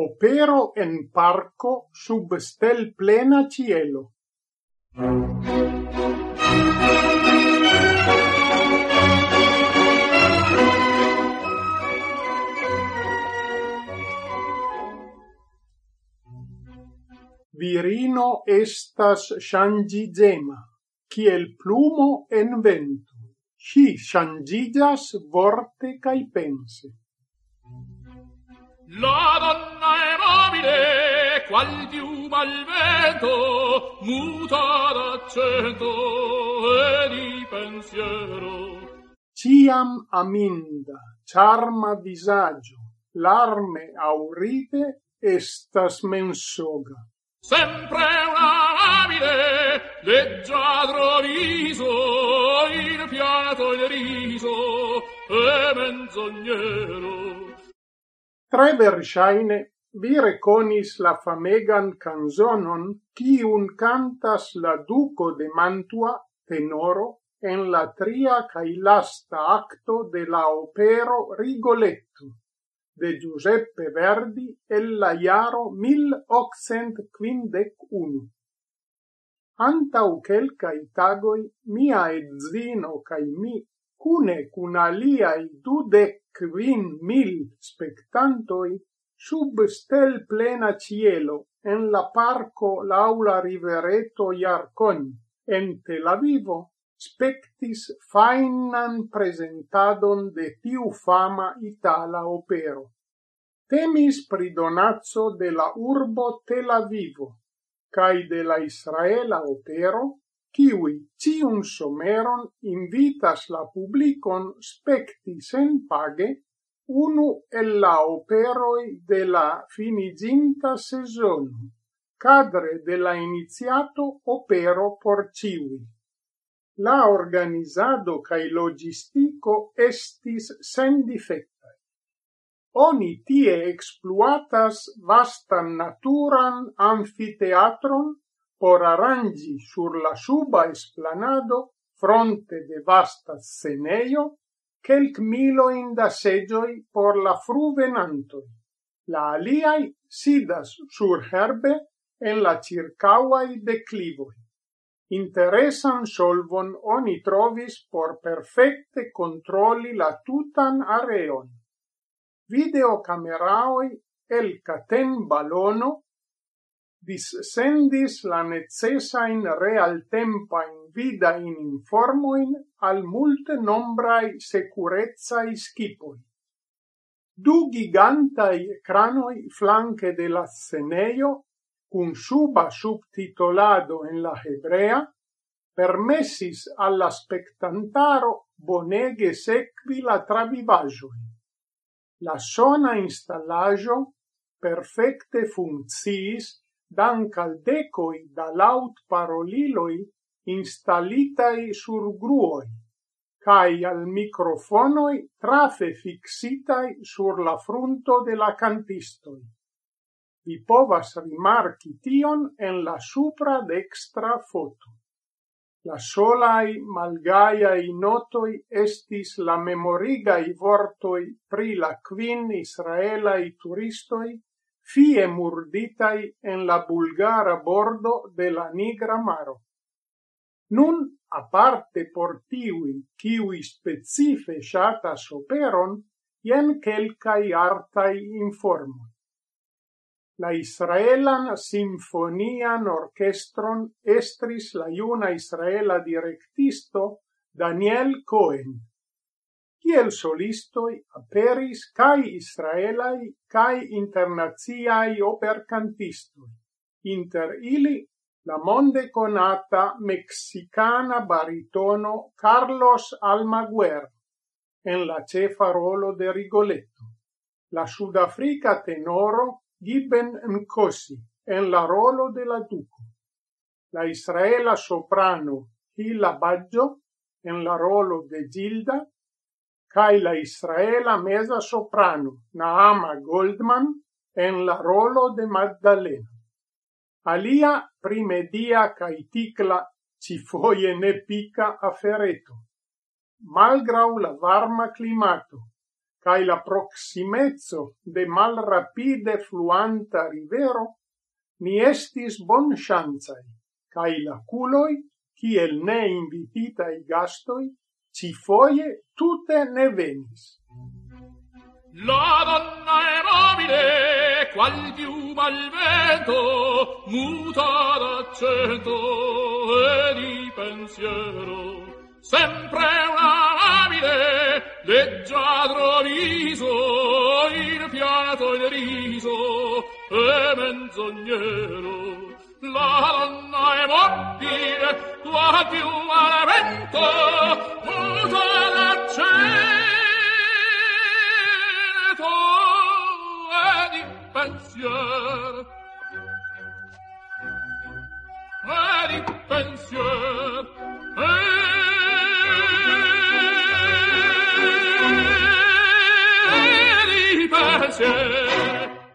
opero en parco sub stel plena cielo. Virino estas shangigema, kiel plumo en vento. Si shangigas vorte cae pense. La donna è mobile, qual piuma al vento, muta d'accento e di pensiero. Ciam aminda, charma disagio, l'arme aurite estas mensoga. Sempre una amide, leggiadro viso, il piato il riso, e menzognero. Tre verŝajne vi rekonis la famegan canzonon kiun cantas la duco de Mantua, tenoro, en la tria cae lasta acto de la opero Rigoletto de Giuseppe Verdi el la iaro 1851. Antau quelcae tagoi mia edzino cae mi, cune cun aliai dudec quin mil spectantoi sub stel plena cielo en la parco laula rivereto Iarcon en Tel Avivo spectis fainan presentadon de tiu fama itala opero. Temis pridonazzo de la urbo Tel Avivo cae de la Israela opero kiui cium someron invitas la publicon specti sen page unu el la operoi de la finiginta sezono, cadre de la iniziato opero por ciui. La organizado cae logistico estis sen difecta. Oni tie exploatas vastan naturan amfiteatron por arrangi sur la suba esplanado fronte de vasta sceneio quelc miloin da segioi por la fru venantoi. La aliai sidas sur herbe en la circauai declivoi. Interesan solvon oni trovis por perfecte controlli la tutan areon. Videocameraoi el caten balono dissendis la necessain realtempain vidain informoin al multe nombrae securezae skipoi. Du gigantai cranoi flanque de la seneio, cun suba subtitolado en la hebrea, permessis alla spectantaro bonege sequi la travivagioi. La sona installajo perfecte funcciis dank al decoi da laut paroliloi installitai sur gruoi, cae al microfonoi trafe fixitai sur la frunto de la cantistoi. Vi povas rimarci tion en la supra dextra foto. La solai malgaiai notoi estis la memorigai vortoi pri la quin israelai turistoi fie murditai en la bulgara bordo de la Nigra Maro. Nun, aparte por tiui, kiui specife shatas operon, jen quelcai artai informo. La Israelan Sinfonian Orchestron estris la iuna Israela directisto Daniel Cohen kiel solistoi aperis kai israelai kai internaziai opercantistoi, inter ili la monde conata mexicana baritono Carlos Almaguer, en la cefa rolo de Rigoletto, la sudafrica tenoro Giben Nkosi, en la rolo de la Duco, la israela soprano Hila Baggio, en la rolo de Gilda, cae la israela meza soprano Naama Goldman en la rolo de Magdalena. Alia primedia cae ticla cifoie ne pica afereto. Malgrau la varma climato, cae la proximezzo de malrapide fluanta rivero, ni estis bon chanzai, cae la culoi, ciel ne invititai gastoi, ci foie tutte ne venis. La donna è mobile, qual piuma al vento, muta d'accento e di pensiero, sempre una labile, leggiadro viso, il piato il riso, e menzognero. La donna è mobile, tua più al vento, pensiero per il pensiero per